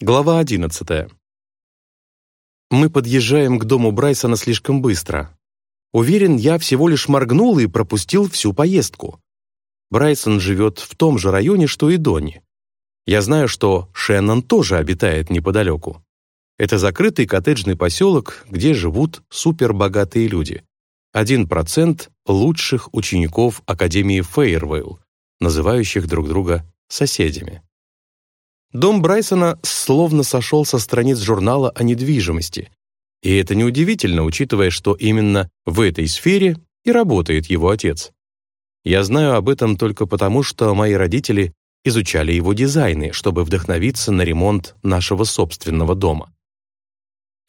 Глава 11. Мы подъезжаем к дому Брайсона слишком быстро. Уверен, я всего лишь моргнул и пропустил всю поездку. Брайсон живет в том же районе, что и Донни. Я знаю, что Шеннон тоже обитает неподалеку. Это закрытый коттеджный поселок, где живут супербогатые люди. Один процент лучших учеников Академии Фейервейл, называющих друг друга соседями. Дом Брайсона словно сошел со страниц журнала о недвижимости. И это неудивительно, учитывая, что именно в этой сфере и работает его отец. Я знаю об этом только потому, что мои родители изучали его дизайны, чтобы вдохновиться на ремонт нашего собственного дома.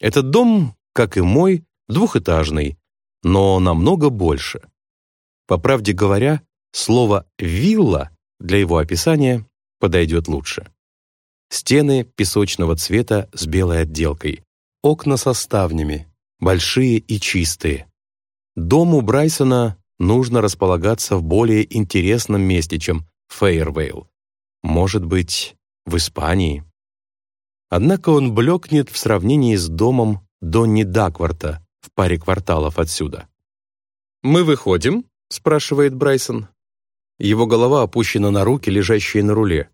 Этот дом, как и мой, двухэтажный, но намного больше. По правде говоря, слово «вилла» для его описания подойдет лучше. Стены песочного цвета с белой отделкой. Окна со ставнями, большие и чистые. Дому Брайсона нужно располагаться в более интересном месте, чем Фейервейл. Может быть, в Испании. Однако он блекнет в сравнении с домом Донни Дакварта в паре кварталов отсюда. «Мы выходим?» — спрашивает Брайсон. Его голова опущена на руки, лежащие на руле.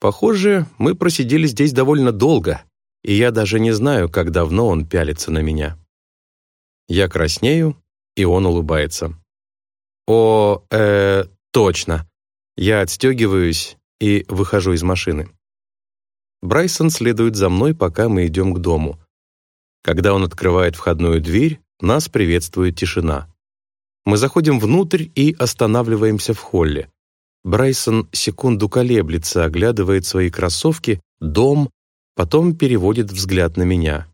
Похоже, мы просидели здесь довольно долго, и я даже не знаю, как давно он пялится на меня. Я краснею, и он улыбается. «О, э, точно!» Я отстегиваюсь и выхожу из машины. Брайсон следует за мной, пока мы идем к дому. Когда он открывает входную дверь, нас приветствует тишина. Мы заходим внутрь и останавливаемся в холле. Брайсон секунду колеблется, оглядывает свои кроссовки, дом, потом переводит взгляд на меня.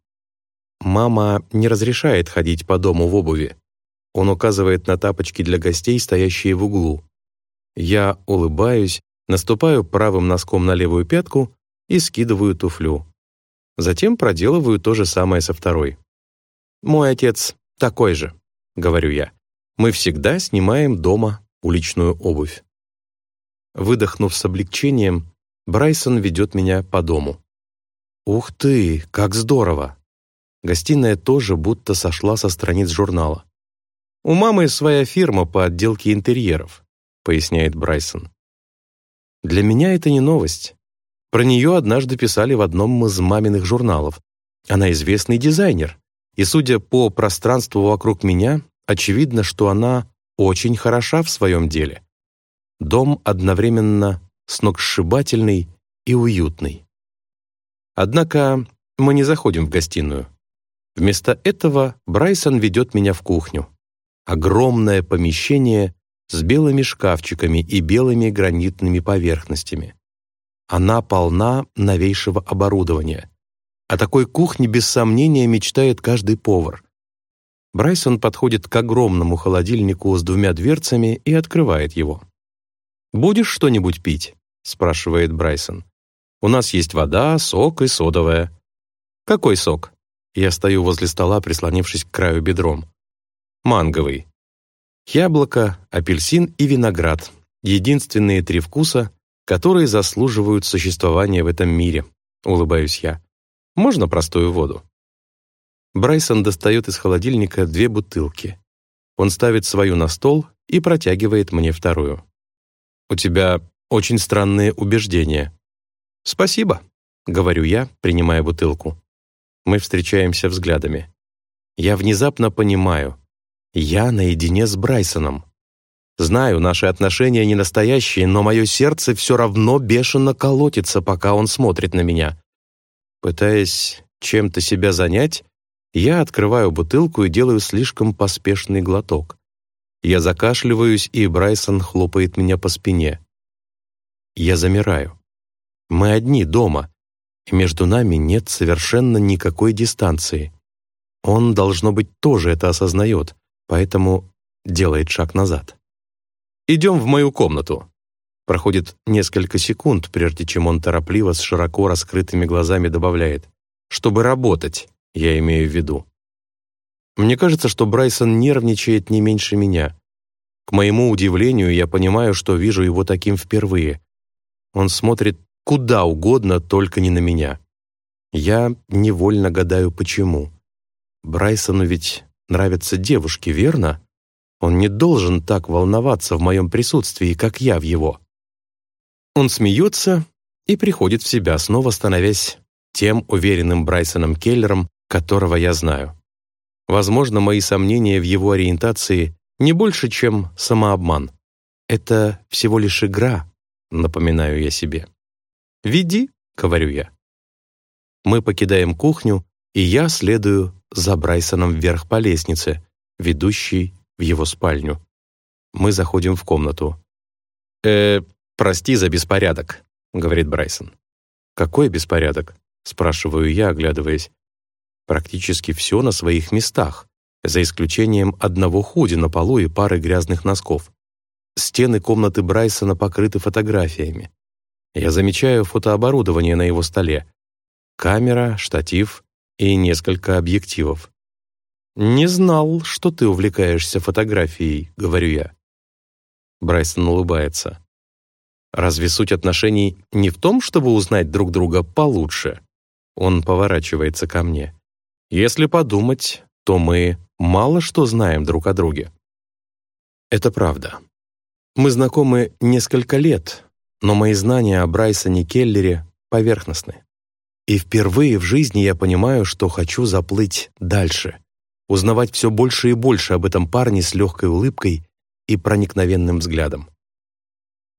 Мама не разрешает ходить по дому в обуви. Он указывает на тапочки для гостей, стоящие в углу. Я улыбаюсь, наступаю правым носком на левую пятку и скидываю туфлю. Затем проделываю то же самое со второй. «Мой отец такой же», — говорю я. «Мы всегда снимаем дома уличную обувь». Выдохнув с облегчением, Брайсон ведет меня по дому. «Ух ты, как здорово!» Гостиная тоже будто сошла со страниц журнала. «У мамы своя фирма по отделке интерьеров», поясняет Брайсон. «Для меня это не новость. Про нее однажды писали в одном из маминых журналов. Она известный дизайнер, и, судя по пространству вокруг меня, очевидно, что она очень хороша в своем деле. Дом одновременно сногсшибательный и уютный. Однако мы не заходим в гостиную. Вместо этого Брайсон ведет меня в кухню. Огромное помещение с белыми шкафчиками и белыми гранитными поверхностями. Она полна новейшего оборудования. О такой кухне без сомнения мечтает каждый повар. Брайсон подходит к огромному холодильнику с двумя дверцами и открывает его. «Будешь что-нибудь пить?» — спрашивает Брайсон. «У нас есть вода, сок и содовая». «Какой сок?» Я стою возле стола, прислонившись к краю бедром. «Манговый». Яблоко, апельсин и виноград — единственные три вкуса, которые заслуживают существования в этом мире, улыбаюсь я. Можно простую воду? Брайсон достает из холодильника две бутылки. Он ставит свою на стол и протягивает мне вторую. «У тебя очень странные убеждения». «Спасибо», — говорю я, принимая бутылку. Мы встречаемся взглядами. Я внезапно понимаю, я наедине с Брайсоном. Знаю, наши отношения не настоящие, но мое сердце все равно бешено колотится, пока он смотрит на меня. Пытаясь чем-то себя занять, я открываю бутылку и делаю слишком поспешный глоток. Я закашливаюсь, и Брайсон хлопает меня по спине. Я замираю. Мы одни дома, и между нами нет совершенно никакой дистанции. Он, должно быть, тоже это осознает, поэтому делает шаг назад. «Идем в мою комнату». Проходит несколько секунд, прежде чем он торопливо с широко раскрытыми глазами добавляет. «Чтобы работать, я имею в виду». Мне кажется, что Брайсон нервничает не меньше меня. К моему удивлению, я понимаю, что вижу его таким впервые. Он смотрит куда угодно, только не на меня. Я невольно гадаю, почему. Брайсону ведь нравятся девушки, верно? Он не должен так волноваться в моем присутствии, как я в его. Он смеется и приходит в себя, снова становясь тем уверенным Брайсоном Келлером, которого я знаю. Возможно, мои сомнения в его ориентации не больше, чем самообман. Это всего лишь игра, напоминаю я себе. «Веди», — говорю я. Мы покидаем кухню, и я следую за Брайсоном вверх по лестнице, ведущей в его спальню. Мы заходим в комнату. «Э, прости за беспорядок», — говорит Брайсон. «Какой беспорядок?» — спрашиваю я, оглядываясь. Практически все на своих местах, за исключением одного худи на полу и пары грязных носков. Стены комнаты Брайсона покрыты фотографиями. Я замечаю фотооборудование на его столе. Камера, штатив и несколько объективов. «Не знал, что ты увлекаешься фотографией», — говорю я. Брайсон улыбается. «Разве суть отношений не в том, чтобы узнать друг друга получше?» Он поворачивается ко мне. «Если подумать, то мы мало что знаем друг о друге». Это правда. Мы знакомы несколько лет, но мои знания о Брайсоне Келлере поверхностны. И впервые в жизни я понимаю, что хочу заплыть дальше, узнавать все больше и больше об этом парне с легкой улыбкой и проникновенным взглядом.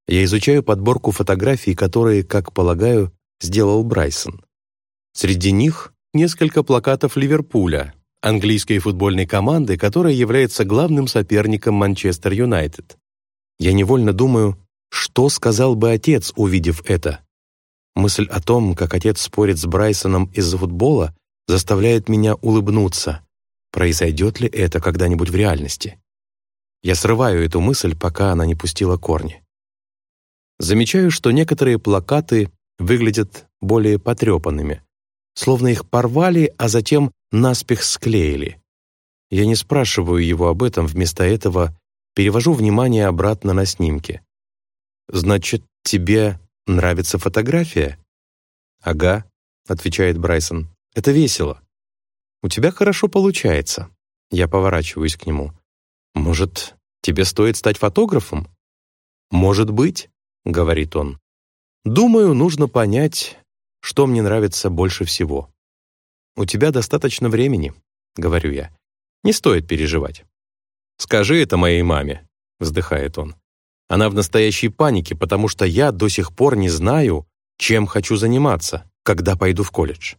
Я изучаю подборку фотографий, которые, как полагаю, сделал Брайсон. Среди них несколько плакатов Ливерпуля, английской футбольной команды, которая является главным соперником Манчестер Юнайтед. Я невольно думаю, что сказал бы отец, увидев это. Мысль о том, как отец спорит с Брайсоном из-за футбола, заставляет меня улыбнуться. Произойдет ли это когда-нибудь в реальности? Я срываю эту мысль, пока она не пустила корни. Замечаю, что некоторые плакаты выглядят более потрепанными, словно их порвали, а затем наспех склеили. Я не спрашиваю его об этом, вместо этого перевожу внимание обратно на снимки. «Значит, тебе нравится фотография?» «Ага», — отвечает Брайсон, — «это весело. «У тебя хорошо получается». Я поворачиваюсь к нему. «Может, тебе стоит стать фотографом?» «Может быть», — говорит он. «Думаю, нужно понять, что мне нравится больше всего». «У тебя достаточно времени», — говорю я. «Не стоит переживать». «Скажи это моей маме», — вздыхает он. «Она в настоящей панике, потому что я до сих пор не знаю, чем хочу заниматься, когда пойду в колледж».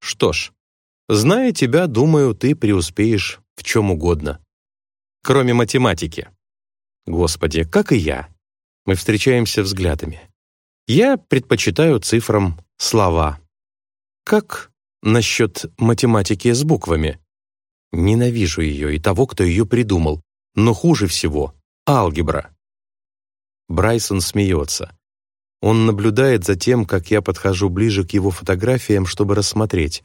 «Что ж, Зная тебя, думаю, ты преуспеешь в чем угодно. Кроме математики. Господи, как и я. Мы встречаемся взглядами. Я предпочитаю цифрам слова. Как насчет математики с буквами? Ненавижу ее и того, кто ее придумал. Но хуже всего — алгебра. Брайсон смеется. Он наблюдает за тем, как я подхожу ближе к его фотографиям, чтобы рассмотреть.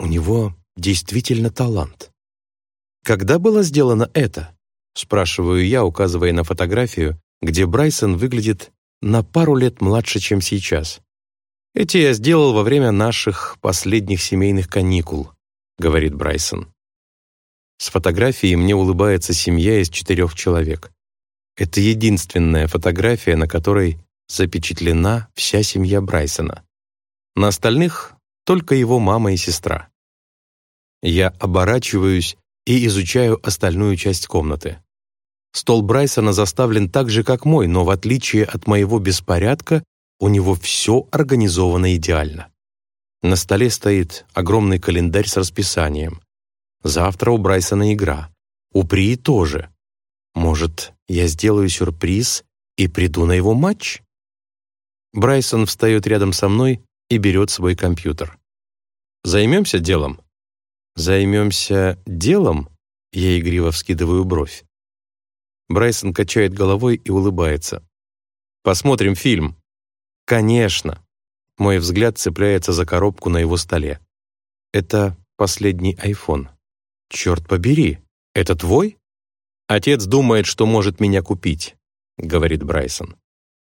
У него действительно талант. Когда было сделано это? Спрашиваю я, указывая на фотографию, где Брайсон выглядит на пару лет младше, чем сейчас. «Эти я сделал во время наших последних семейных каникул», — говорит Брайсон. С фотографией мне улыбается семья из четырех человек. Это единственная фотография, на которой запечатлена вся семья Брайсона. На остальных только его мама и сестра. Я оборачиваюсь и изучаю остальную часть комнаты. Стол Брайсона заставлен так же, как мой, но в отличие от моего беспорядка, у него все организовано идеально. На столе стоит огромный календарь с расписанием. Завтра у Брайсона игра. У Прии тоже. Может, я сделаю сюрприз и приду на его матч? Брайсон встает рядом со мной и берет свой компьютер. «Займемся делом?» «Займемся делом?» Я игриво вскидываю бровь. Брайсон качает головой и улыбается. «Посмотрим фильм». «Конечно». Мой взгляд цепляется за коробку на его столе. Это последний iPhone. «Черт побери, это твой?» «Отец думает, что может меня купить», — говорит Брайсон.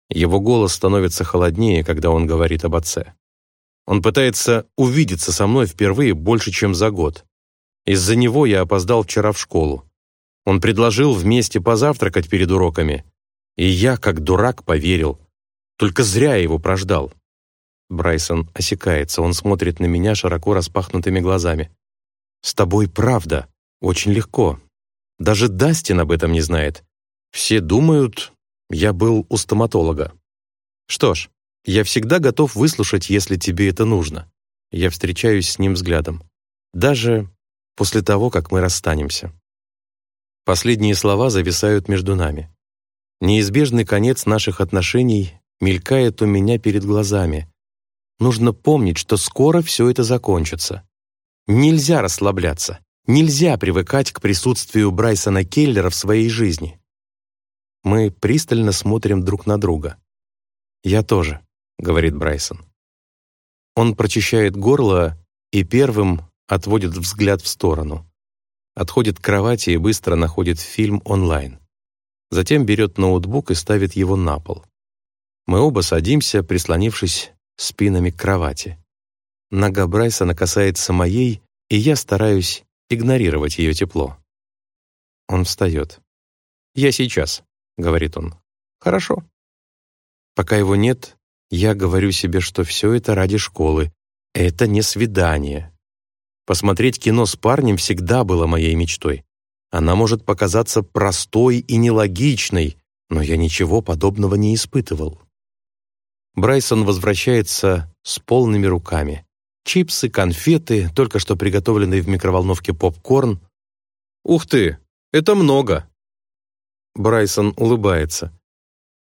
Его голос становится холоднее, когда он говорит об отце. Он пытается увидеться со мной впервые больше, чем за год. Из-за него я опоздал вчера в школу. Он предложил вместе позавтракать перед уроками. И я, как дурак, поверил. Только зря я его прождал. Брайсон осекается, он смотрит на меня широко распахнутыми глазами. «С тобой правда. Очень легко. Даже Дастин об этом не знает. Все думают, я был у стоматолога. Что ж, я всегда готов выслушать, если тебе это нужно. Я встречаюсь с ним взглядом. Даже после того, как мы расстанемся. Последние слова зависают между нами. Неизбежный конец наших отношений мелькает у меня перед глазами. Нужно помнить, что скоро все это закончится. Нельзя расслабляться. Нельзя привыкать к присутствию Брайсона Келлера в своей жизни. Мы пристально смотрим друг на друга. «Я тоже», — говорит Брайсон. Он прочищает горло и первым отводит взгляд в сторону. Отходит к кровати и быстро находит фильм онлайн. Затем берет ноутбук и ставит его на пол. Мы оба садимся, прислонившись спинами к кровати. Нога Брайсона касается моей, и я стараюсь игнорировать ее тепло. Он встает. «Я сейчас», — говорит он. «Хорошо». Пока его нет, я говорю себе, что все это ради школы. Это не свидание. Посмотреть кино с парнем всегда было моей мечтой. Она может показаться простой и нелогичной, но я ничего подобного не испытывал. Брайсон возвращается с полными руками. Чипсы, конфеты, только что приготовленный в микроволновке попкорн. «Ух ты, это много!» Брайсон улыбается.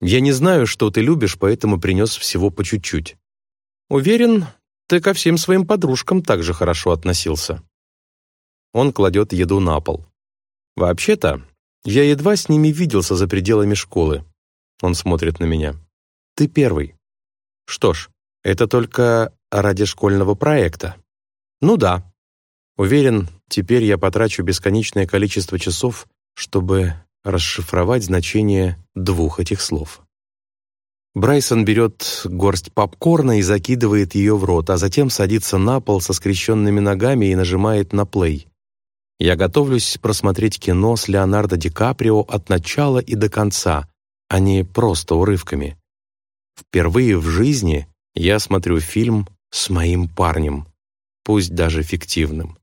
«Я не знаю, что ты любишь, поэтому принес всего по чуть-чуть. Уверен, ты ко всем своим подружкам также хорошо относился». Он кладет еду на пол. «Вообще-то, я едва с ними виделся за пределами школы». Он смотрит на меня. «Ты первый». Что ж, это только ради школьного проекта. Ну да. Уверен, теперь я потрачу бесконечное количество часов, чтобы расшифровать значение двух этих слов. Брайсон берет горсть попкорна и закидывает ее в рот, а затем садится на пол со скрещенными ногами и нажимает на плей. Я готовлюсь просмотреть кино с Леонардо Ди Каприо от начала и до конца, а не просто урывками. Впервые в жизни я смотрю фильм с моим парнем, пусть даже фиктивным.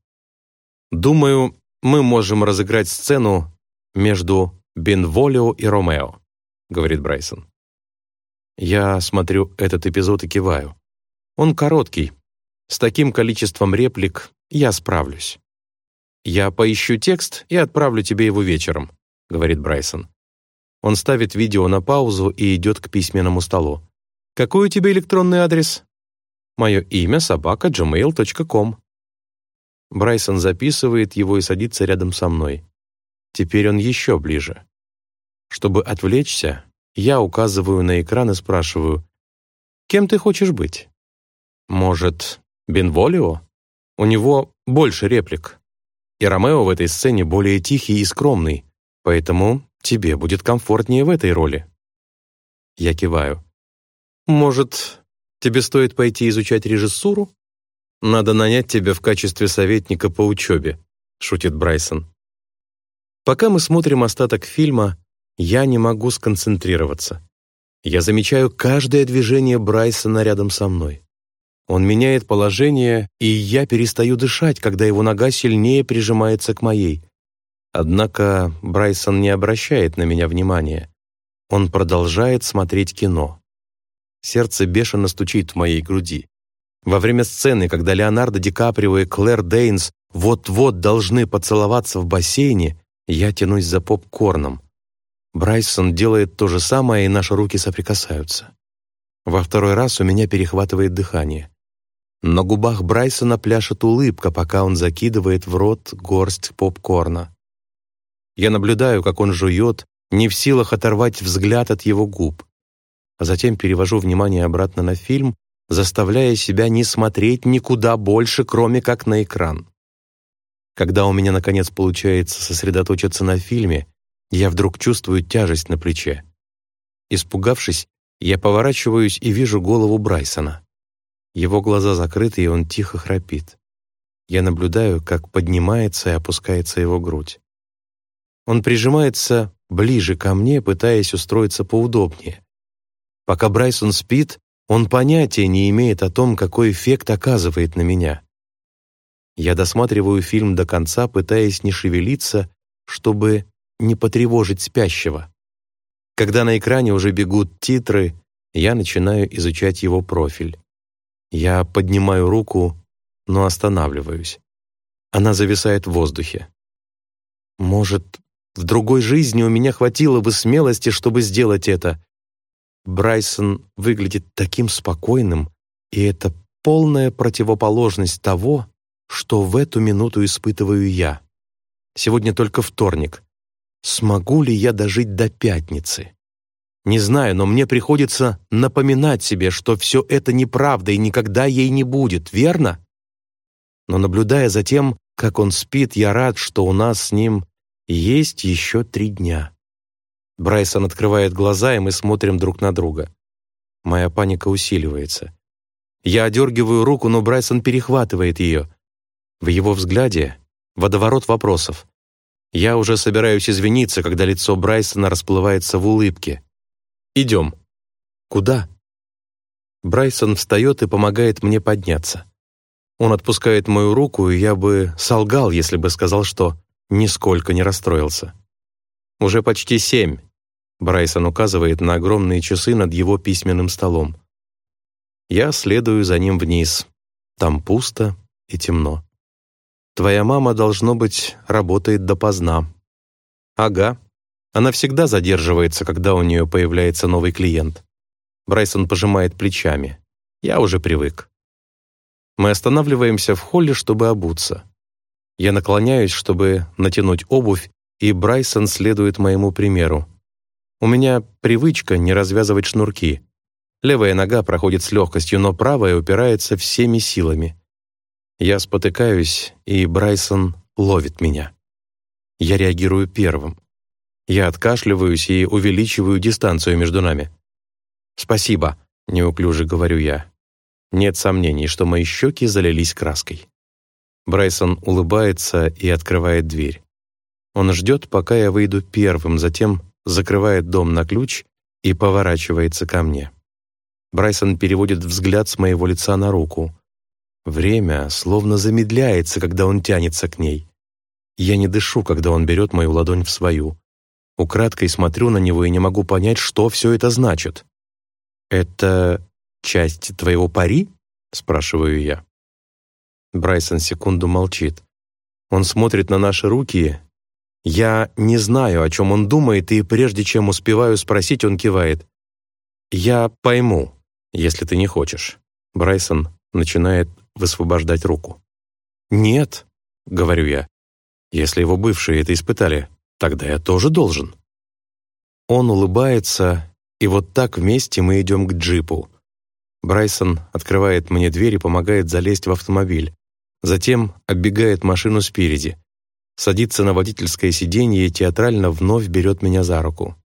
Думаю, мы можем разыграть сцену между Бенволио и Ромео, говорит Брайсон. Я смотрю этот эпизод и киваю. Он короткий. С таким количеством реплик я справлюсь. «Я поищу текст и отправлю тебе его вечером», — говорит Брайсон. Он ставит видео на паузу и идет к письменному столу. «Какой у тебя электронный адрес?» «Мое имя собака gmail.com». Брайсон записывает его и садится рядом со мной. Теперь он еще ближе. Чтобы отвлечься, я указываю на экран и спрашиваю, «Кем ты хочешь быть?» «Может, Бенволио? У него больше реплик. И Ромео в этой сцене более тихий и скромный, поэтому тебе будет комфортнее в этой роли». Я киваю. Может, тебе стоит пойти изучать режиссуру? Надо нанять тебя в качестве советника по учебе», — шутит Брайсон. Пока мы смотрим остаток фильма, я не могу сконцентрироваться. Я замечаю каждое движение Брайсона рядом со мной. Он меняет положение, и я перестаю дышать, когда его нога сильнее прижимается к моей. Однако Брайсон не обращает на меня внимания. Он продолжает смотреть кино. Сердце бешено стучит в моей груди. Во время сцены, когда Леонардо Ди Каприо и Клэр Дейнс вот-вот должны поцеловаться в бассейне, я тянусь за попкорном. Брайсон делает то же самое, и наши руки соприкасаются. Во второй раз у меня перехватывает дыхание. На губах Брайсона пляшет улыбка, пока он закидывает в рот горсть попкорна. Я наблюдаю, как он жует, не в силах оторвать взгляд от его губ а затем перевожу внимание обратно на фильм, заставляя себя не смотреть никуда больше, кроме как на экран. Когда у меня, наконец, получается сосредоточиться на фильме, я вдруг чувствую тяжесть на плече. Испугавшись, я поворачиваюсь и вижу голову Брайсона. Его глаза закрыты, и он тихо храпит. Я наблюдаю, как поднимается и опускается его грудь. Он прижимается ближе ко мне, пытаясь устроиться поудобнее. Пока Брайсон спит, он понятия не имеет о том, какой эффект оказывает на меня. Я досматриваю фильм до конца, пытаясь не шевелиться, чтобы не потревожить спящего. Когда на экране уже бегут титры, я начинаю изучать его профиль. Я поднимаю руку, но останавливаюсь. Она зависает в воздухе. Может, в другой жизни у меня хватило бы смелости, чтобы сделать это. Брайсон выглядит таким спокойным, и это полная противоположность того, что в эту минуту испытываю я. Сегодня только вторник. Смогу ли я дожить до пятницы? Не знаю, но мне приходится напоминать себе, что все это неправда и никогда ей не будет, верно? Но наблюдая за тем, как он спит, я рад, что у нас с ним есть еще три дня. Брайсон открывает глаза, и мы смотрим друг на друга. Моя паника усиливается. Я одергиваю руку, но Брайсон перехватывает ее. В его взгляде водоворот вопросов. Я уже собираюсь извиниться, когда лицо Брайсона расплывается в улыбке. «Идем». «Куда?» Брайсон встает и помогает мне подняться. Он отпускает мою руку, и я бы солгал, если бы сказал, что нисколько не расстроился. «Уже почти семь», — Брайсон указывает на огромные часы над его письменным столом. Я следую за ним вниз. Там пусто и темно. Твоя мама, должно быть, работает допоздна». «Ага. Она всегда задерживается, когда у нее появляется новый клиент». Брайсон пожимает плечами. «Я уже привык». Мы останавливаемся в холле, чтобы обуться. Я наклоняюсь, чтобы натянуть обувь, и Брайсон следует моему примеру. У меня привычка не развязывать шнурки. Левая нога проходит с легкостью, но правая упирается всеми силами. Я спотыкаюсь, и Брайсон ловит меня. Я реагирую первым. Я откашливаюсь и увеличиваю дистанцию между нами. «Спасибо», — неуклюже говорю я. Нет сомнений, что мои щеки залились краской. Брайсон улыбается и открывает дверь. Он ждет, пока я выйду первым, затем закрывает дом на ключ и поворачивается ко мне. Брайсон переводит взгляд с моего лица на руку. Время словно замедляется, когда он тянется к ней. Я не дышу, когда он берет мою ладонь в свою. Украдкой смотрю на него и не могу понять, что все это значит. «Это часть твоего пари?» — спрашиваю я. Брайсон секунду молчит. Он смотрит на наши руки. Я не знаю, о чем он думает, и прежде чем успеваю спросить, он кивает. «Я пойму, если ты не хочешь». Брайсон начинает высвобождать руку. «Нет», — говорю я, — «если его бывшие это испытали, тогда я тоже должен». Он улыбается, и вот так вместе мы идем к джипу. Брайсон открывает мне дверь и помогает залезть в автомобиль. Затем оббегает машину спереди, садится на водительское сиденье и театрально вновь берет меня за руку.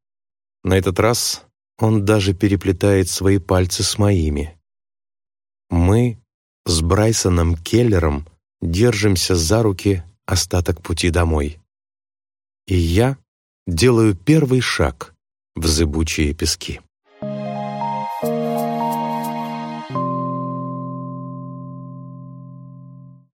На этот раз он даже переплетает свои пальцы с моими. Мы с Брайсоном Келлером держимся за руки остаток пути домой. И я делаю первый шаг в зыбучие пески.